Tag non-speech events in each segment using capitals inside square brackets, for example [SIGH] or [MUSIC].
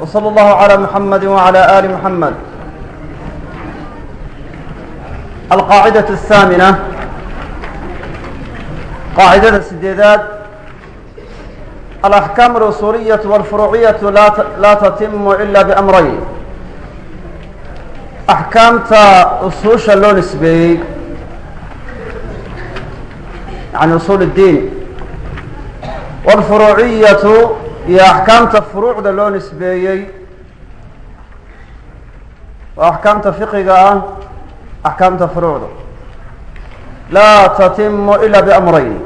وصلى الله على محمد وعلى آل محمد القاعدة الثامنة قاعدة السديدات الأحكام الأصولية والفروعية لا تتم إلا بأمرين أحكامتا أصوشا لو نسبي عن أصول الدين والفروعية iyo axkaamta furuucda loo nisbeeyey. Oo axkaamta fiqiga ah axkaamta furuucda. Laa tatimu ilaa biamrayn.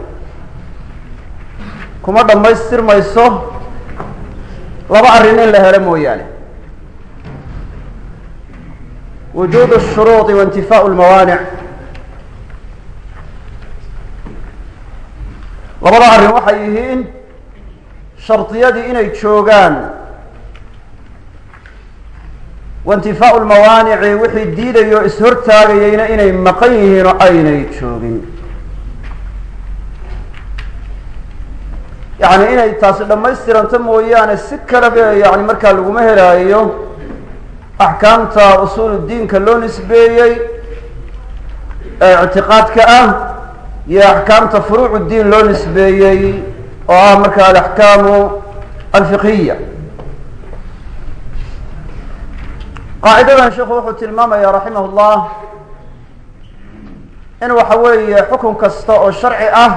Kuma dhammaystirmayso laba arrin in la helo mooyaane. Wujuudu shuruudi wa intifaau lmawaanic labada arrin waxay yihiin shardiyadii inay joogaan waintifaaءu lmawaanici wixii diidayo ishortaagayeyna inay maqan yihiin oo aynay joogin. Yani inay taasi dhammaystiranto mooyaane si kaleba yani markaa laguma helaayo axkaamta usuul diinka loo nisbeeyey ee ictiqaadka ah iyo axkaamta furuuc diin loo nisbeeyey oo ah marka alaxkaamu alfiqhiya qaacidadan sheikhu wuxuu tilmaamaya raximah llah in waxa weeye xukun kasta oo sharci ah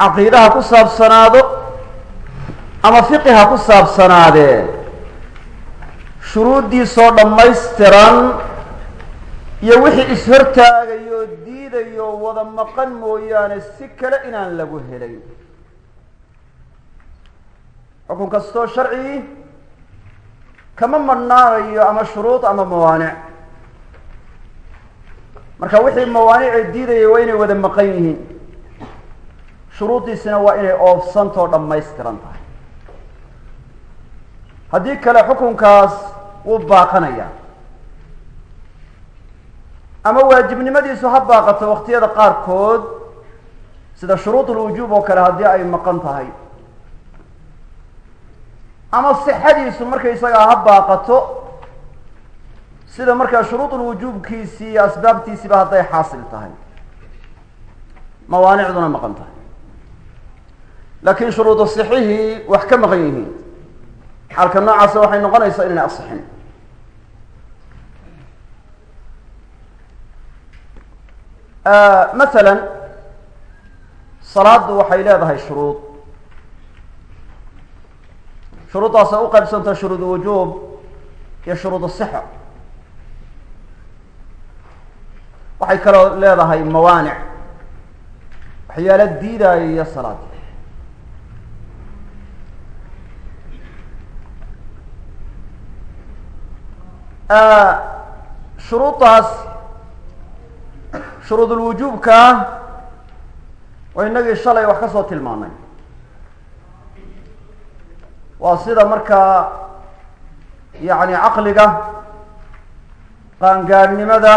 caqiidaha ku saabsanaado ama fiqiha ku saabsanaadee shuruuddiisoo dhammaystiran iyo wixii ishortaagayo oo diidayo wada maqan mooyaane si kale inaan lagu helay xukun kastoo sharcigi kama madhnaanayo ama shuruud ama mawaanic marka wixii mawaanicee diidaya waa inay wada maqan yihiin shuruuddiisina waa inay oofsantao dhammaystiran tahay haddii kale xukunkaas wuu baaqanaya ama waajibnimadiisu ha baaqato waqtiyada qaarkood sida shuruud ulwujuub oo kale haddii ay maqan tahay ama sixadiisu markaysagaa ha baaqato sida markaa shuruud ulwujuubkiisii iyo asbaabtiisiiba hadday xaasil tahay. Mawaanicduna maqan tahay. Laakiin shuruudu sixihii wax ka maqan yihiin. Xaalka noocaasa waxay noqonaysaa inayna asixin. Masalan salaaddu waxay leedahay shuruud shuruuddaasoo u qaybsanta shuruud wujuub iyo shuruud sixa waxay kaloo leedahay mawaanic waxyaalo diidaayo iyo salaad shuruuddaas shuruudulwujuubka oo inagii shalay wax ka soo tilmaanay waa sida markaa yacni caqliga qaangaadhnimada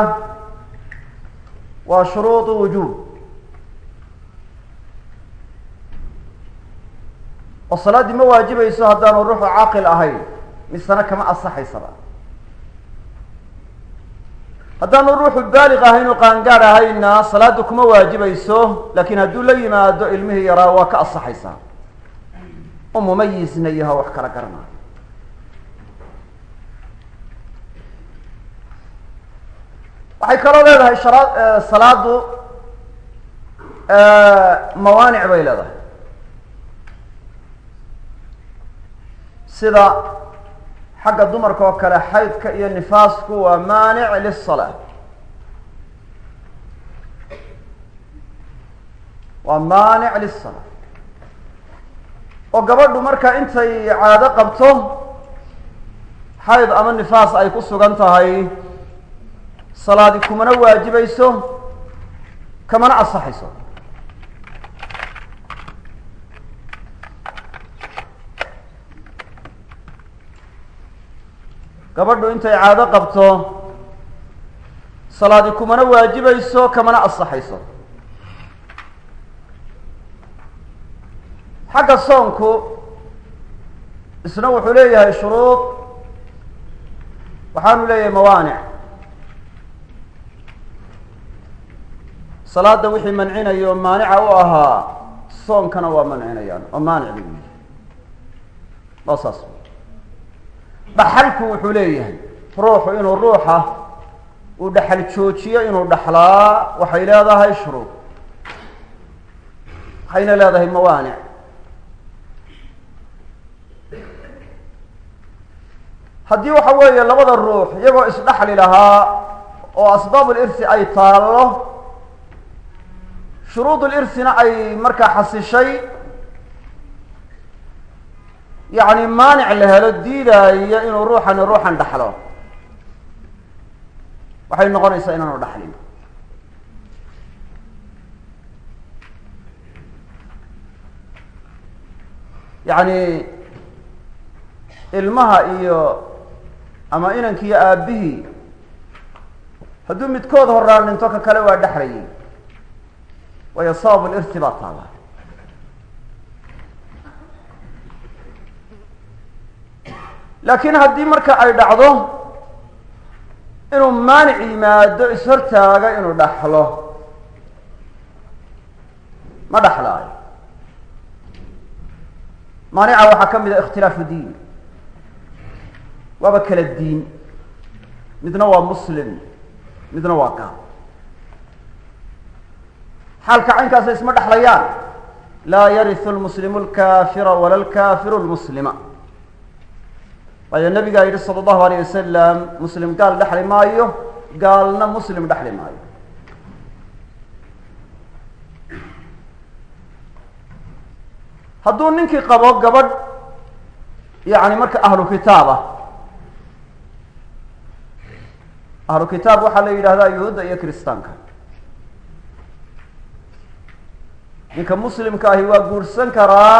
waa shuruudu wujuub. Oo salaaddii ma waajibayso haddaanu ruuxu caaqil ahayn misena kama asaxaysaba haddaanu ruuxu baaliq ahayn oo qaangaad ahayna salaaddu kuma waajibayso laakiin hadduu la yimaado ilmihii yaraa waa ka asaxaysaa oo mumayisna yaho wax kala garanayo waxay kaloo leedahay shara salaaddu mawaanic bay leedahay. Sida xagga dumarka oo kale xaydka iyo nifaasku waa maanic liلsalaa waa maanic liلsalaa oo gabadhu marka intay caado qabto xayd ama nifaas ay ku sugan tahay salaadi kumana waajibayso kamana asaxayso gabadhu intay caado qabto salaadi kumana waajibayso kamana asaxayso xagga soonku isna wuxuu leeyahay shuruud. Waxaanu leeyahay mawaanic. Salaada wixii mancinayo oo maanica u ahaa soonkana waa mancinayaan oo maanic lagu yihi waa saas. Dhaxalku wuxuu leeyahay ruuxu inuu ruuxa uu dhaxal joojiyo inuu dhaxlaa waxay leedahay shuruud. Waxayna leedahay haddii waxa weeye labada ruux iyagoo isdhaxli lahaa oo asbaab ulirsi ay taallo shuruud ulirsina ay markaa xasishay yacni maanic la helo diidaayo inuu ruuxani ruuxan dhaxlo. Waxay noqonaysaa inaanu dhaxlin. Yacni ilmaha iyo ama inanki iyo aabihii hadduu midkood horaan dhinto ka kale waa dhexlayay waayo sabab lirti baa taala laakiin haddii marka ay dhacdo inuu maanic yimaado ishortaaga inuu dhaxlo ma dhaxlaayo. Maanica waxaa ka mid a ikhtilaafu diin waaba kala diin. Midna waa muslim midna waa gaal xaalka caynkaasa isma dhexlayaan laa yarisu lmuslimu lkafira wala lkafiru lmuslima waayo nabigaa yidhi sala allahu alayh wasalam muslim gaal dhexli maayo gaalna muslim dhexli maayo. Hadduu ninkii qabo gabadh yani marka ahlu kitaab ah ahlu kitaab waxaa la yidhahdaa yuhuudda iyo kiristaanka. Ninka muslimka ahi waa guursan karaa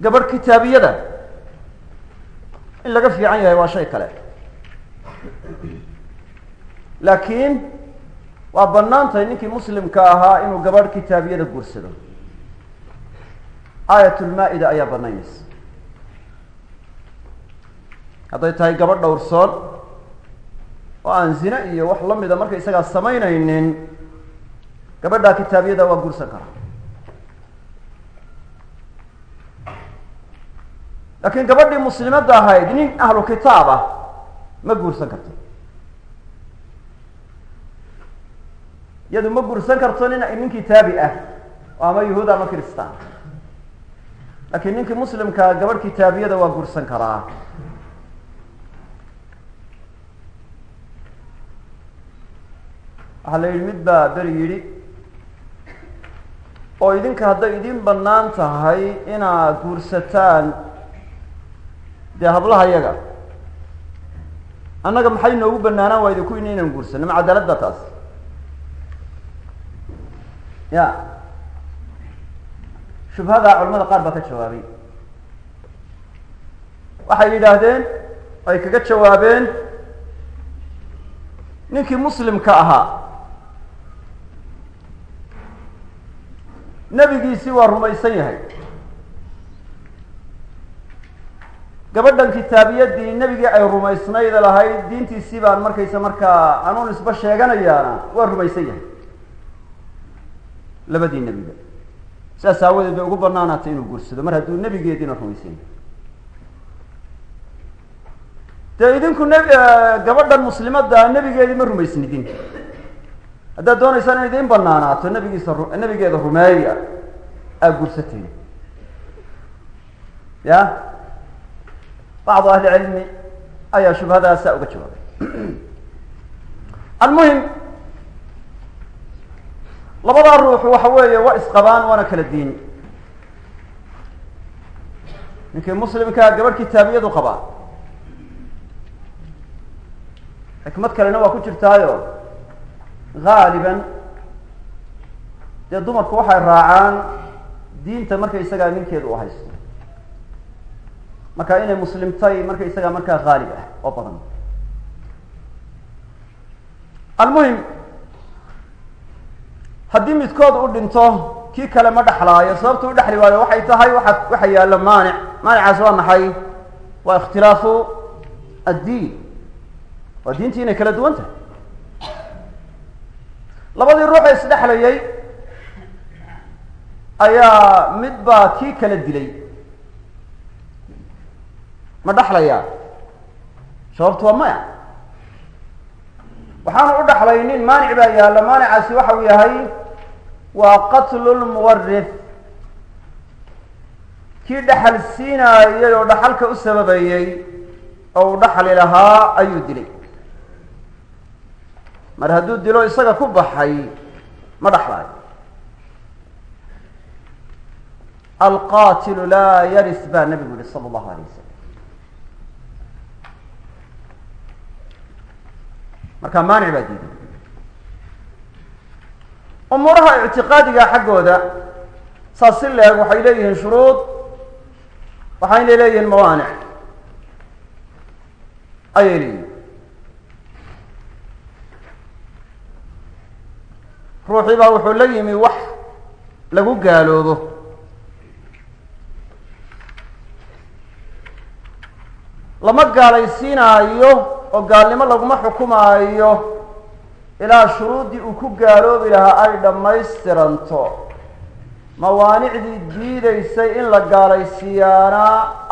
gabadh kitaabiyada. In laga fiican yahay waa shay kale. Laakiin waa bannaan tahay ninkii muslimka ahaa inuu gabadh kitaabiyada guursado. Aayatulmaa-ida ayaa banaynaysa hadday tahay gabadh dhowrsoon oo aan zine iyo wax lamida marka isagaa samaynaynin gabadhaa kitaabiyada waa guursan karaa laakiin gabadhii muslimadda ahayd nin ahlu kitaab ah ma guursan karto. Iyadu ma guursan karto nin nin kitaabi ah oo ama yahuud ama kiristaan laakiin ninkii muslimkaa gabadh kitaabiyada waa guursan karaa waxaa la yidhi mid baa beri yidhi oo idinka hadday idin bannaan tahay inaad guursataan dee hablaha yaga annaga maxay noogu banaanaan waayda kuwini inaan guursano ma cadaalad baa taas. Ya. Shubhadaa culamada qaar baa ka jawaabay. Waxay yidhaahdeen ay kaga jawaabeen ninkii muslimka ahaa nebigiisii waa rumaysan yahay. Gabadhan kitaabiyadii nebigii ay rumaysnayd lahayd diintiisii baan markaysa markaa anuun isba sheeganayaana waa rumaysan yahay. Labadii nebiga sidaas aawadeed bay ugu banaanaatay inuu guursado. Mar hadduu nebigeediina rumaysan yahay. Dee idinku neb gabadhan muslimadda nebigeedii ma rumaysnidin haddaad doonaysaan in idiin banaanaato nebigiisa nebigeeda rumeeya aa guursateen. Ya? Bacdu ahli cilmi ayaa shubhadaasa uga jawaabay. [CLEARS THROAT] Almuhim labadaa ruux waxa weeye waa isqabaan waana kala diin. Ninkii muslimkaa gabadh kitaabiyadu qabaa. Xikmad kalena waa ku jirtaayo haaliban dee dumarku waxay raacaan diinta marka isagaa ninkeedu u haysto marka inay muslimtay marka isagaa markaa haalib ah oo badan almuhim haddii midkood u dhinto kii kale ma dhexlaayo sababtu u dhexli waayo waxay tahay waa waxa yaalla maanic maanicaas waa maxay waa ikhtilaafu addiin waa diintii inay kala duwan tahay labadii ruux ee isdhexlayay ayaa mid baa kii kala dilay. Ma dhexlayaa? Sababtu waa maya. Waxaanu u dhexlaynin maanic baa yaalla. Maanicaasi waxa uu yahay waa qatlu lmuwarith kii dhaxal siinaayay oo dhaxalka u sababayey oo uu dhaxli lahaa ayuu dilay mar hadduu dilo isaga ku baxay ma dhexlaayo alqatilu laa yaris baa nabigu yihi sala allahu alayh wasalam marka maanic baa diiday. Umuuraha ictiqaadiga xaggooda saas si leeg waxay leeyihiin shuruud waxayna leeyihiin mawaanic. Ayay leeyihiin ruuxii baa wuxuu la yimi wax lagu gaaloobo. Lama gaalaysiinaayo oo gaalnimo laguma xukumaayo ilaa shuruuddii uu ku gaaloobi lahaa ay dhammaystiranto. Mawaanicdii diidaysay in la gaalaysiiyaana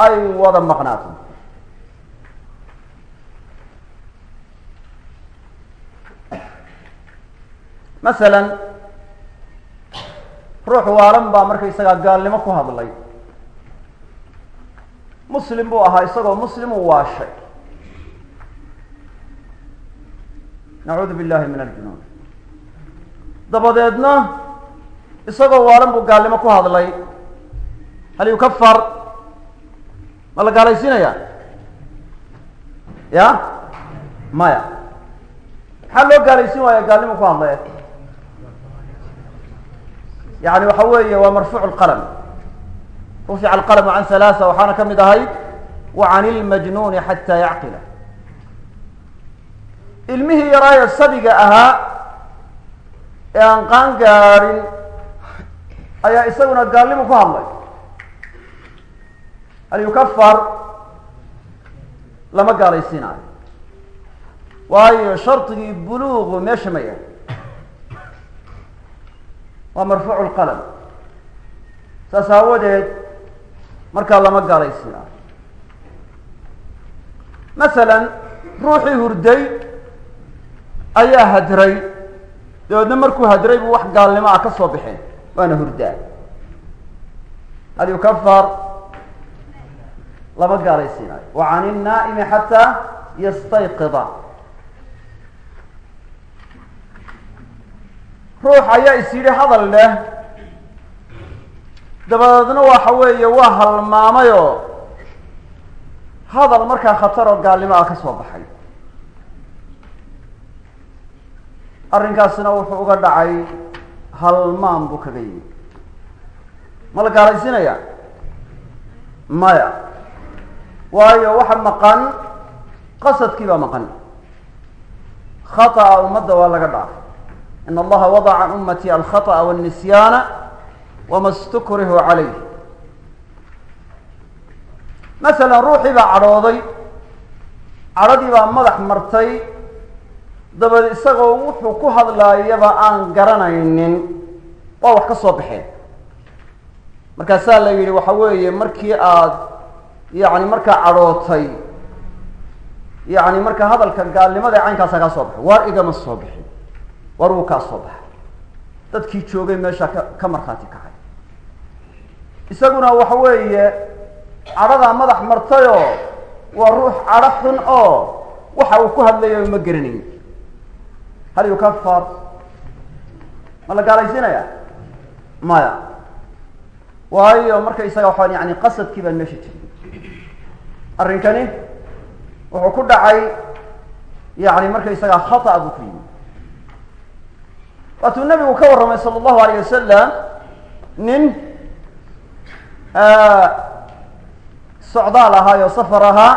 ay wada maqnaato masalan ruux waalan baa markaysagaa gaalnimo ku hadlay. Muslim buu ahaa isagoo muslim uu waashay. Nacuudu billahi min aljunuun. Dabadeedna isagoo waalan buu gaalnimo ku hadlay. Hal yukafar ma la gaalaysiinaya ya maya. Maxaa loo gaalaysiin waaya gaalnimo ku hadlay yani waxa weeye waa marfuuc lqalm rufica alqalmu can halaasa waxaana ka mid ahayd wa can ilmajnuuni xataa yacqila. Ilmihii yaraayo sabiga ahaa ee aan qaan gaadhin ayaa isaguna gaalnimo ku hadlay. Hal yukafar lama gaalaysiinaayo. Waayo shardigii buluugu meesha ma yahay waa marfuucu lqalm saas aawadeed markaa lama gaalaysiinaayo masalan ruuxii hurday ayaa hadray. Dabeedna markuu hadray buu wax gaalnimo ah ka soo baxeen waana hurdaa. Hal yukafar lama gaalaysiinaayo wa can innaa'imi xataa yastayqida ruux ayaa is yidhi hadal leh. Dabadeedna waxa weeye waa halmaamayoo hadal markaa khatar oo gaalnimo ah ka soo baxay. Arrinkaasina wuxuu uga dhacay halmaan buu kaga yimi ma la gaalaysiinaya maya. Waayo waxa maqan qasadkii baa maqan. Khata'a ummadda waa laga dhaafay in allaha wadaca can ummati alkhaطأa wاlnisyaana wama stukrihu calayh masalan ruuxii baa cadhooday cadhadii baa madax martay dabeed isagoo wuxuu ku hadlaayaba aan garanaynin waa wax ka soo baxeen markaasaa la yidhi waxa weeye markii aad yani markaa cadhootay yani marka hadalka gaalnimada ee caynkaasa kaa soo baxay waar igama soo bixin waar wuu kaa soo baxay. Dadkii joogay meeshaa ka ka markhaati kacay. Isaguna waxa weeye cadhadaa madax martayoo waa ruux cadho xun oo waxa uu ku hadlayo ma garanayn. Hal yukafar ma la gaalaysiinaya maya. Waayo marka isaga waxaa yani qasadkii baan meesha jirin arrinkani wuxuu ku dhacay yani marka isaga khata buu ku yimi waatuu nabigu ka warramay sala allahu alayh wasalam nin socdaal ahaa oo safar ahaa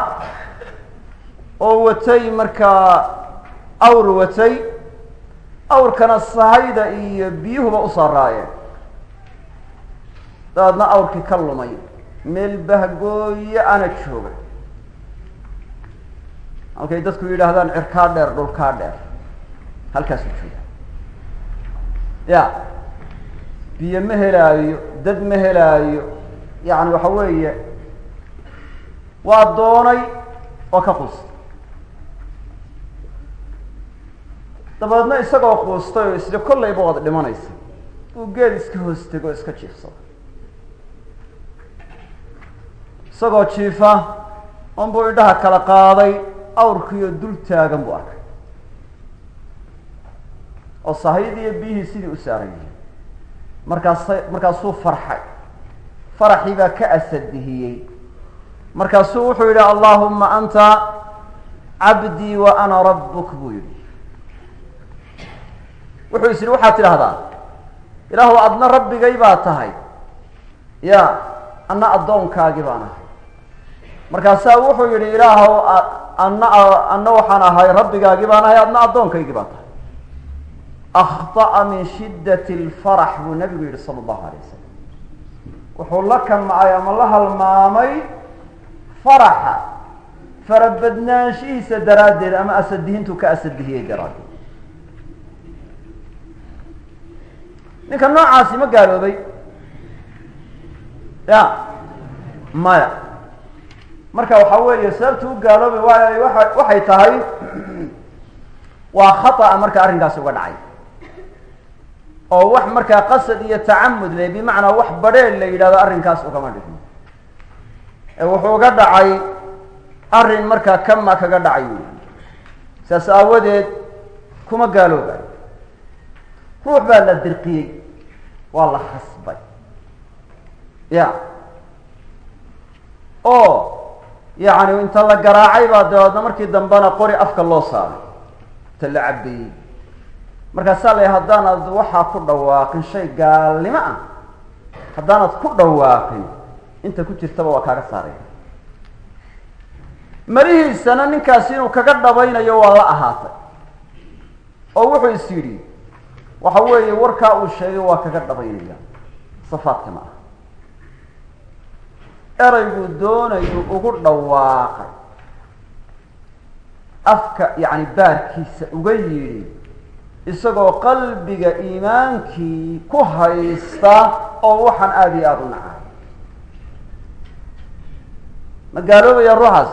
oo watay markaa awr watay awrkana sahayda iyo biyuhuba u saaraayeen dabeedna awrkii ka lumay meel bahgooye ana jooga halkay dadku yidhaahdaan cirkaa dheer dhulkaa dheer. Halkaasuu jooga ya. Biyo ma helaayo dad ma helaayo. Yani waxa weeye waa doonay oo ka quustay dabeedna isagoo quustay oo isla kollayba wada dhimanaysa. Uu geed iska hoos tego o iska jiifsada isagoo jiifa unbuu indhaha kala qaaday awrkiiyo dul taagan buu arkay oo sahayid iyo biyihii sidii u saaran yihiin. Markaasa markaasuu farxay. Faraxii baa ka asadihiyey markaasuu wuxuu yidhi allahuma anta cabdii wa ana rabbuk buu yihi wuxuu is yihi waxaad tidhahdaa ilaahu adna rabbigay baa tahay. Ya anna addoonkaagii baan ahay. Markaasaa wuxuu yihi ilaahow anna anna waxaan ahay rabbigaagii baan ahay adna addoonkaygii baa tahay akhطa'a min shidat اlfarax buu nabigu yihi sala allahu alay wasalam wuxuu la kamacay ama la halmaamay faraxa farabadnaanshihiisa daraaddeed ama asadihintuu ka asadihiyey daraaddeed ninka noocaasi ma gaaloobay? Ya maya. Marka waxa weeye sababtu u gaaloobay waa waxay tahay [CLEARS THROAT] waa khata'a marka arrinkaasi uga dhacay oo wax markaa qasad iyo tacamud le bimacnaa wax badheel la yidhahdo arrinkaas ugama ee wuxuu uga dhacay arrin markaa kama kaga dhacay saas aawadeed kuma gaaloobay ruux baa la dirqiyey waa la khasbay ya oo yacni inta la garaacay baa dabeedna markii dambena qori afka loo saaray inta la cabeeyey markaasaa la haddaanad waxaa ku dhawaaqin shay gaalnimo ah haddaanad ku dhawaaqin inta ku jirtaba waa kaaga saaraya. Marihiisana ninkaasi inuu kaga dhabaynayo waa la ahaatay. Oo wuxuu is yidhi waxa weeye warkaa uu sheegay waa kaga dhabaynaya safaadka ma aha. Erayguu doonayu ugu dhawaaqay. Afka yacni baarkiisa uga yidhi isagoo qalbiga iimaankii ku haysta oo waxaan aada iyo aada u nacay. Ma gaaloobaya ruuxaas?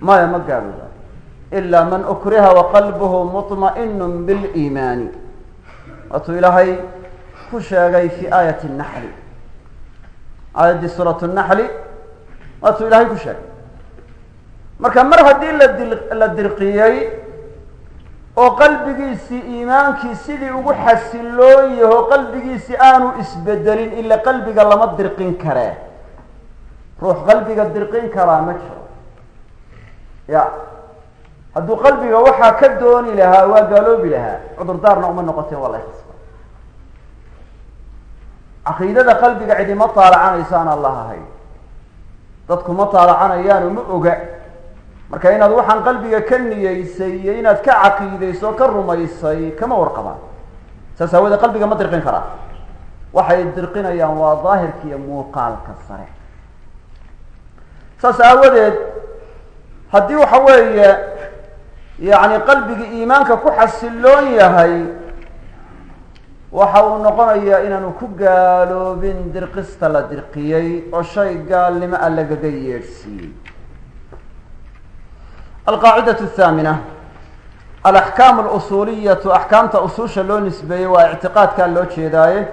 Maya ma gaalooba ilaa man ukriha waqalbuhu muطma'inu biliimaani waatuu ilaahay ku sheegay fi aayati naxli aayaddii suurat naxli waatuu ilaahay ku sheegay. Marka mar haddii ladi la dirqiyey oo qalbigiisii iimaankii sidii ugu xasiloon yaho qalbigiisii aanu isbedelin ila qalbiga lama dirqin karee ruux qalbiga dirqin karaa ma jiro. Ya hadduu qalbiga waxaa ka dooni lahaa waa gaaloobi lahaa. Cudurdaarna uma noqoteen waa la caqiidada qalbiga cidima taalacanayso aan allah ahayn. Dadku ma taalacanayaan uma oga marka inaad waxaan qalbiga ka niyeysay iyo inaad ka caqiidayso o ka rumaysay kama warqabaan. Saas aawoodee qalbiga ma dirqin karaa. Waxay dirqinayaan waa daahirka iyo muuqaalka sare. Saas aawadeed haddii waxa weeye yacni qalbigii iimaanka ku xasiloon yahay waxa uu noqonayaa inaanu ku gaaloobin dirqista la dirqiyey oo shay gaalnimo a lagaga yeedhsiiyey alqaacida athaamina alaxkaam alusuuliyatu axkaamta usuusha loo nisbeeyey waa ictiqaadkaa loo jeedaaye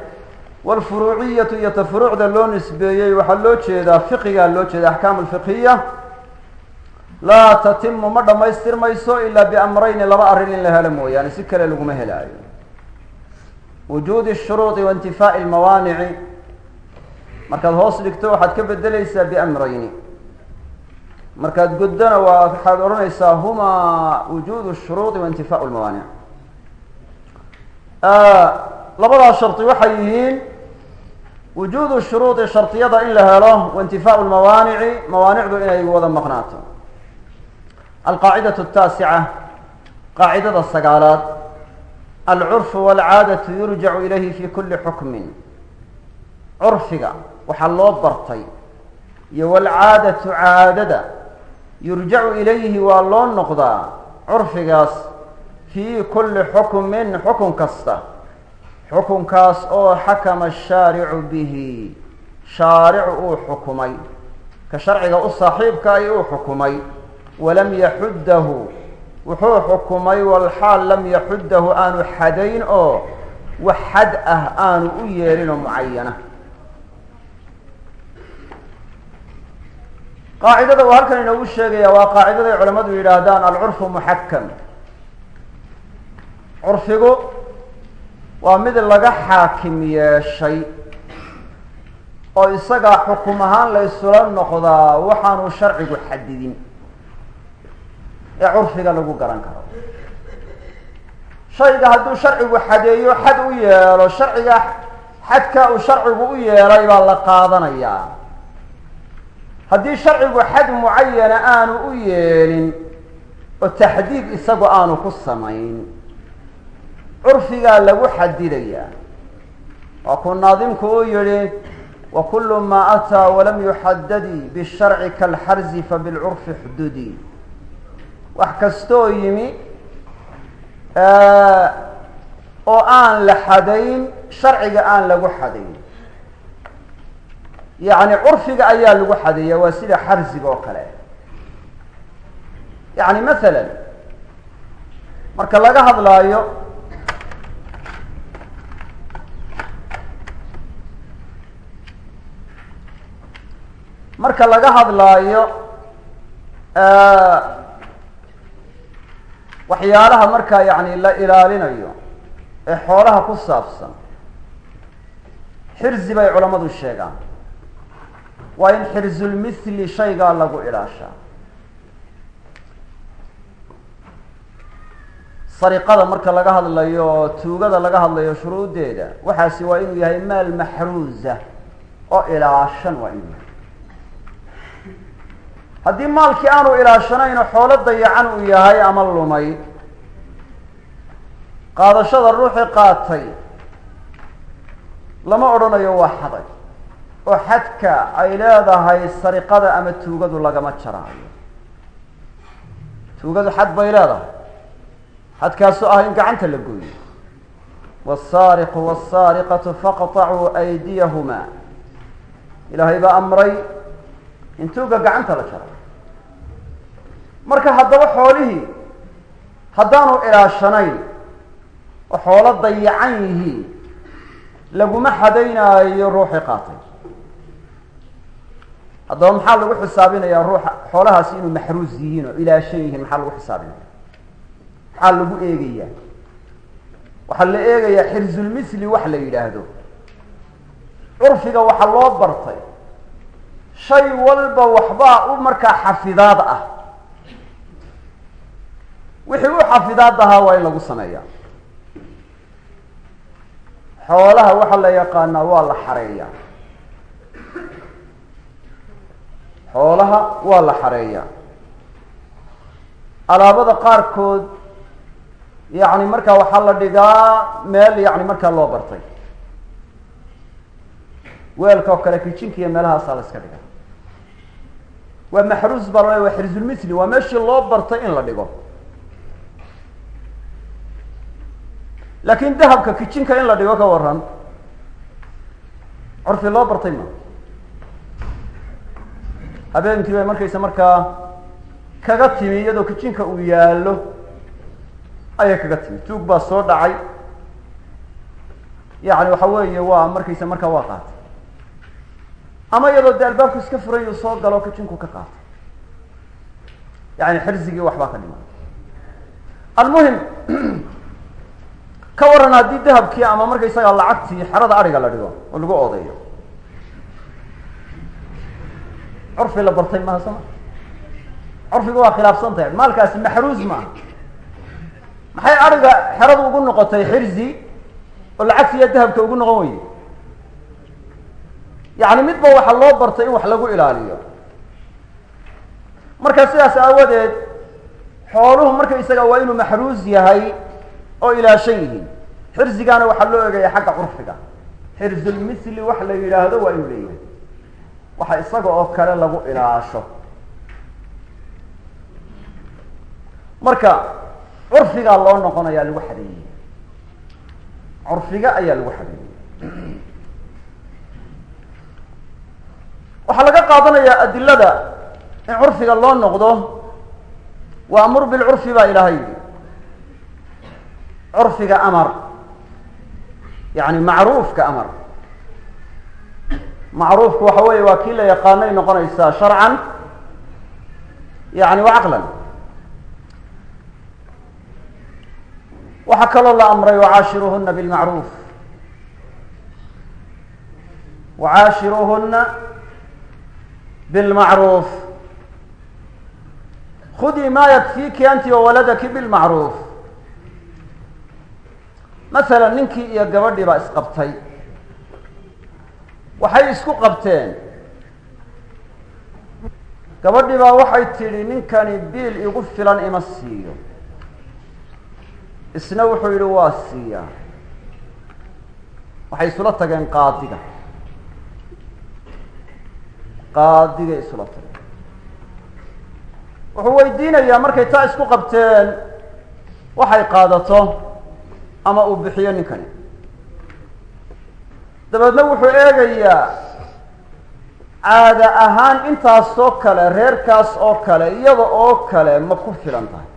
waalfuruuciyatu iyo ta loo nisbeeyey waxaa loo jeedaa fiqigaa loo jeeda axkaam alfiqhiya laa tatimu ma dhammaystir mayso ilaa biamrayni laba arrin in la helo mooyaane si kale laguma helaayo wujuudi shuruudi waintifaa'i lmawaanici markaad hoos dhigto waxaad ka bedelaysaa biamrayni markaad guddana waa waxaad odhanaysaa huma wujuud shuruudi waintifaacu lmawaanic labadaa shardi waxay yihiin wujuudu shuruudi shardiyada in la helo waintifaacu lmawaanici mawaanicdu inay wada maqnaato. Alqaacidatu taasica qaacidada sagaalaad alcurfu waalcaadatu yurjacu ilayhi fi kuli xukmin. Curfiga waxaa loo bartay iyo walcaadatu caadada yurjacu ilayhi waa loo noqdaa curfigaas fii kulli xukmin xukun kasta. Xukunkaas oo xakama ashaaricu bihi. Shaaricu uu xukumay. Ka sharciga u saaxiibka ay uu xukumay. Walam yaxuddahu. Wuxuu xukumay walxaal lam yaxuddahu aanu xadayn oo wax xad ah aanu u yeelinoo mucayana qaacidada uu halkan inoogu sheegaya waa qaacidaday culamadu yidhaahdaan alcurfu muxakam curfigu waa mid laga xaakim yeeshay oo isagaa xukum ahaan la ysula noqdaa waxaanu sharcigu xadidin ee curfiga lagu garan karo. Shayga hadduu sharcigu xadeeyo xad u yeelo sharciga xadka uu sharcigu u yeelay baa la qaadanayaa haddii sharcigu xad mucayana aanu u yeelin oo taxdiid isagu aanu ku samayn curfigaa lagu xadidayaa waa kuu naadimku uu yihi wa kulu maa ataa walam yuxadadi bisharci kalxarzi fabilcurfi xududi. Wax kastooo yimi oo aan la xadayn sharciga aan lagu xadayn yacni curfiga ayaa lagu xadeeya waa sida xarziga oo kale. Yacni masalan marka laga hadlaayo marka laga hadlaayo waxyaalaha markaa yani la ilaalinayo ee xoolaha ku saabsan xirzi bay culammadu sheegaan waa in xirzulmithli shaygaa lagu ilaashaa sariqada marka laga hadlayo tuugada laga hadlayo shuruuddeeda waxaasi waa inuu yahay maal maxruuza oo ilaashan waa inuu yahay. Haddii maalkii aanu ilaashanayno xoolo dayacan uu yahay ama lumay qaadashada ruuxii qaatay lama odhanayo waa xaday oo xadka ay leedahay sariqada ama tuugadu lagama jaraayo. Tuugadu xad bay leedahay. Xadkaasoo ah in gacanta la gooyo. Wasaariqu wasaariqatu faqطacuu aydiyahuma. Ilaahay baa amray in tuuga gacanta la jaro marka haddaba xoolihii haddaanu ilaashanayn oo xoolo dayacan yihiin laguma xadaynaayo ruuxii qaatay haddaba maxaa lagu xisaabinayaa ruuxa xoolahaasi inuu maxruus yihiin oo ilaashan yihiin maxaa lagu xisaabinaya? Maxaa lagu eegayaa? Waxaa la eegayaa xirzulmisli wax la yidhaahdo. Curfiga waxaa loo bartay shay walba waxbaa u markaa xafidaad ah. Wixii u xafidaad ahaa waa in lagu sameeyaa. Xoolaha waxaa la yaqaanaa waa la xareeyaa xoolaha waa la xareeyaa. Alaabada qaarkood yacni markaa waxaa la dhigaa meel yacni markaa loo bartay. Weelka oo kale kijinka iyo meelahaasaa la iska dhigaa waa maxruus baa la waa xirzulmisli waa meeshii loo bartay in la dhigo. Laakin dahabka kijinka in la dhigo ka waran curfi loo bartay ma habeenkii bay markaysa markaa kaga timi iyadoo kijinka uu yaallo ayay kaga timi. Tuug baa soo dhacay. Yacni waxa weeye waa markaysa markaa waa qaatay. Ama iyadoo dee albaabku iska furan yu soo galo kijinku ka qaatay. Yani xirzigii waxbaa ka dhiman. Almuhim [CLEARS THROAT] ka waran haddii dahabkii ama markaysaga lacagtii xerada ariga la dhigo oo lagu oodeeyo curfi la bartay maha soma curfiga waa khilaafsan tahay maalkaasi maxruus maaha maxay ariga xeradu ugu noqotay xirzi oo lacagti iyo dahabka ugu noqon weye yacni midba waxaa loo bartay in wax lagu ilaaliyo. Marka sidaas aawadeed xooluhu markaysaga waa inuu maxruus yahay oo ilaashan yihiin. Xirzigaana waxaa loo egaya xagga curfiga. Xirzulmisli wax la yidhaahdo waa inuu leeyahay waxa isaga oo kale lagu ilaasho. Marka curfigaa loo noqonayaa lagu xadeeyey curfiga ayaa lagu xadeeyey waxaa laga qaadanayaa adilada in curfiga loo noqdo wa amur bilcurfi baa ilaahay yidhi. Curfiga amar yani macruufka amar macruufku waxa weeye waa kii la yaqaanay noqonaysaa sharcan yani wa caqlan. Waxaa kaloo la amray wacaashiruuhuna bilmacruuf. Wacaashiruuhuna bilmacruuf. Khudii ma yakfiiki anti wawaladaki bilmacruuf. Masala ninkii iyo gabadhii baa isqabtay waxay isku qabteen. Gabadhii baa waxay tidhi ninkani biil igu filan ima siiyo. Isna wuxuu yidhi waa siiyaa. Waxay isula tageen qaadiga. Qaadigay isula tageen. Wuxuu weydiinayaa markay taa isku qabteen waxay qaadato ama uu bixiyo ninkani dabeedna wuxuu eegayaa caada ahaan intaasoo kale reerkaas oo kale iyada oo kale ma ku filan tahay.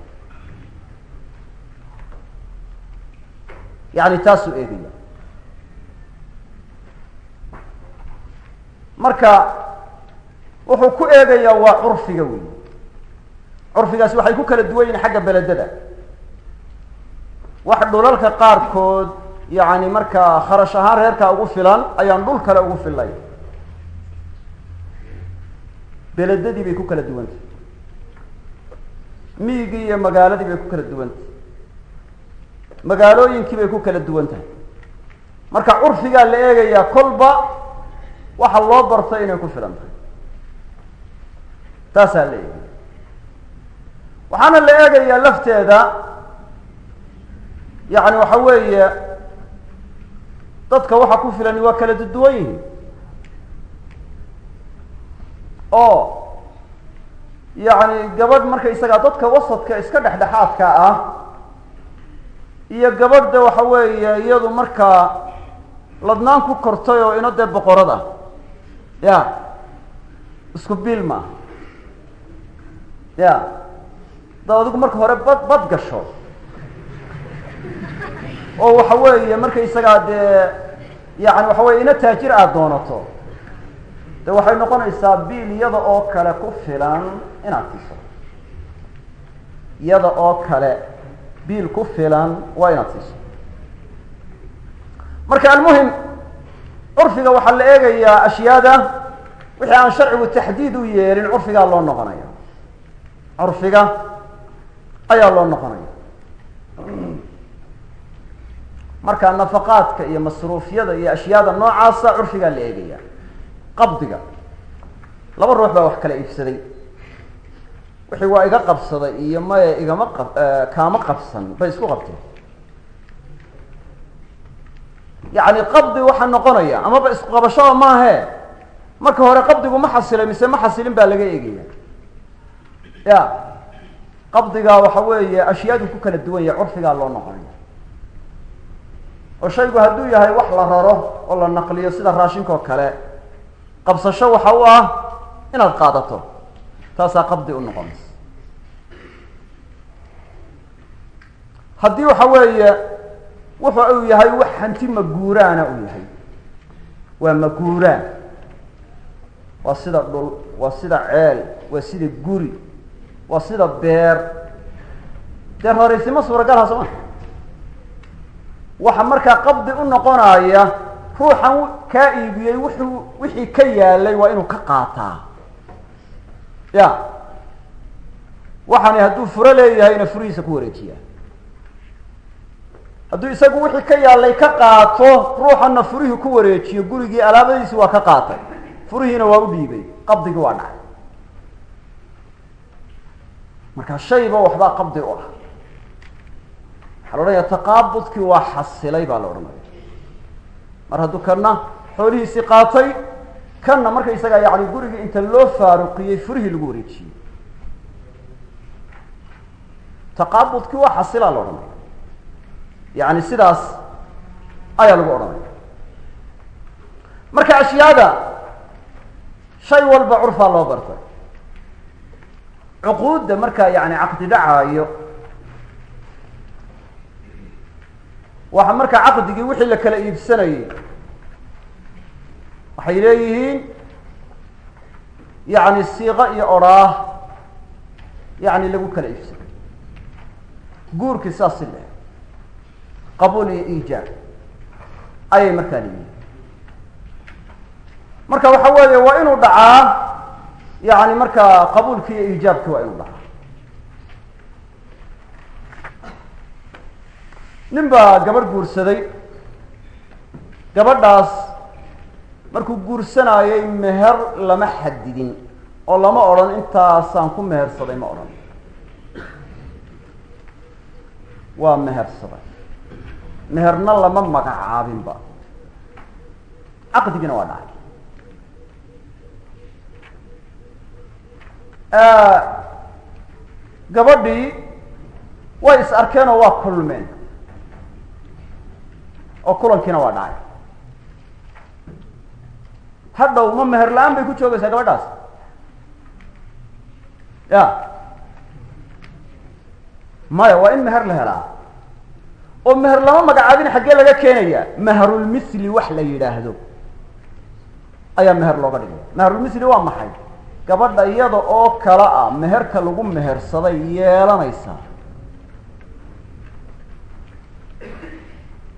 Yani taasuu eegaya marka wuxuu ku eegayaa waa curfiga wey curfigaasi waxay ku kala duwan yihiin xagga beledada. Wax dhulalka qaarkood yani markaa kharash ahaan reerkaa ugu filan ayaan dhul kale ugu filay beledadii bay ku kala duwantay miyigii iyo magaaladii bay ku kala duwantay magaalooyinkii bay ku kala duwan tahay marka curfigaa la eegayaa kolba waxa loo bartay inay ku filan tahay. Taasaa la eegaya. Waxaana la eegayaa lafteeda yani waxa weeye dadka waxa ku filani waa kala duwan yihiin. Oo yani gabadh markaysagaa dadka wasadka iska dhexdhexaadka ah iyo gabadha waxa weeye iyadu markaa ladnaan ku kortay oo ino dee boqorad ah. Ya isku biil maaha ya dad adigu marka hore bad bad gasho. Oo waxa weeye markaysagaa dee yani waxa weye ina taajir aada doonato. De waxay noqonaysaa biil iyada oo kale ku filan inaad siiso. Iyada oo kale biil ku filan waa inaad siiso. Marka almuhim curfiga waxaa la eegayaa ashyaada wixii aan sharcigu taxdiid u yeelin curfigaa loo noqonaya curfiga ayaa loo noqonaya marka nafaqaadka iyo masruufyada iyo ashyaada noocaasa curfigaa la eegaya qabdiga. Laba ruux baa wax kala iibsaday. Wixii waa iga qabsaday iyo maya igama qab kaama qabsan bay isku qabteen. Yacni qabdi waxaa noqonaya amaba isku qabashada maahe. Marka hore qabdigu ma xasilay mise ma xasilin baa laga eegaya ya qabdigaa waxa weeye ashyaadu ku kala duwan yahay curfigaa loo noqonaya oo shaygu hadduu yahay wax la raro oo la naqliyo sida raashinka oo kale qabsasho waxa u ah inaad qaadato taasaa qabdi u noqonaysa. Haddii waxa weeye wuxa uu yahay wax hanti maguuraana uu yahay. Waa maguuraan. Waa sida dhul waa sida ceel waa sida guri waa sida beer. Dee horeysimo suuragalha soo ma waxa markaa qabdi u noqonaya ruuxan kaa iibiyey wuxuu wixii ka yaalay waa inuu ka qaataa. Ya. Waxaani hadduu furo leeyahayna furihiisa ku wareejiyaa. Hadduu isagu wixii ka yaallay ka qaato ruuxana furihii ku wareejiyo gurigii alaabadiisi waa ka qaatay. Furihiina waa u dhiibay. Qabdigii waa dhacay. Marka shayba waxbaa qabdi u ah waxaa la odhanaya taqaabudkii waa xasilay baa la odhanaya mar hadduu kana xoolihiisii qaatay kanna markaysaga yani gurigii inta loo faaruqiyey furihii lagu wareejiyey. Taqaabudkii waa xasilaa la odhanaya yani sidaas ayaa lagu odhanaya marka ashyaada shay walba curfaa loo bartay. Cuquudda markaa yani caqdi dhacaayo waxa markaa caqdigii wixii la kala iibsanayay waxay leeyihiin yani siiqo iyo odhaah yani lagu kala iibsanay guurkii saas si leh qabuul iyo iijaab ayay markaa leeyihiin. Marka waxa weeye waa inuu dhacaa yani markaa qabuulkii iyo iijaabkii waa inuu dhacaa nin baa gabadh guursaday. Gabadhaas markuu guursanaayay meher lama xadidin oo lama odhan intaasaan ku mehersaday ma odhan. Waa mehersaday. Meherna lama magacaabinba. Caqdigina waa dhacay gabadhii way is arkeen oo waa kulmeen oo kulankiina waa dhacay. Hadhow ma meher la'aan bay ku joogaysaa gabadhaas. Ya. Maya waa in meher la helaa. Oo meher lama magacaabin xaggee laga keenaya meherulmithli wax la yidhaahdo. Ayaa meher looga dhigay. Meherulmithli waa maxay? Gabadha iyada oo kale ah meherka lagu mehersaday yeelanaysaa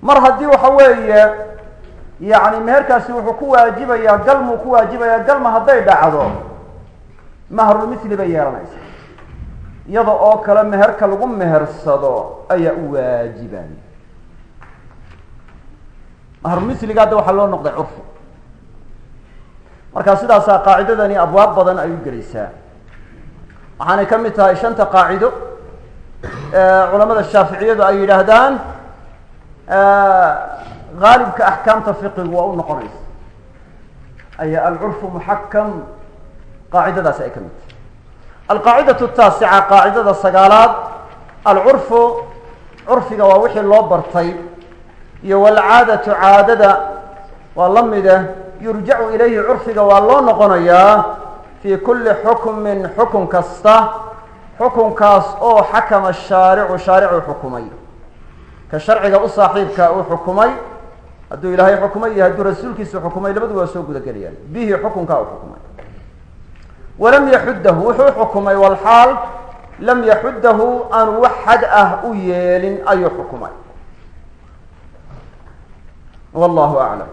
mar haddii waxa weeye yani meherkaasi wuxuu ku waajibayaa galmuu ku waajibayaa galma hadday dhacdo mahrulmithli bay yeelanaysaa. Iyada oo kale meherka lagu mehersado ayaa u waajibaya mahrulmithliga hadda waxaa loo noqday curfu. Marka sidaasaa qaacidadani abwaab badan ay u gelaysaa. Waxaanay ka mid tahay shanta qaacido culamada shaaficiyadu ay yidhaahdaan haalibka axkaamta fiqigu waa u noqonaysa aya alcurfu muxakam qaacidadaasi ay ka mid tahay alqaacidatu taasica qaacidada sagaalaad alcurfu curfiga waa wixii loo bartay iyo walcaadatu caadada waa la mide yurjacu ilayhi curfiga waa loo noqonayaa fii kulli xukmin xukun kasta xukunkaas oo xakama shaaricu shaaricu xukumay ka sharciga u saaxiibka uu xukumay hadduu ilaahay xukumay iyo hadduu rasuulkiisu xukumay labadu waa soo guda gelayaan bihi xukunkaa uu xukumay. Walam yaxuddahu wuxuu xukumay walxaal lam yaxuddahu aanu wax xad ah u yeelin ayuu xukumay. Wallahu aclam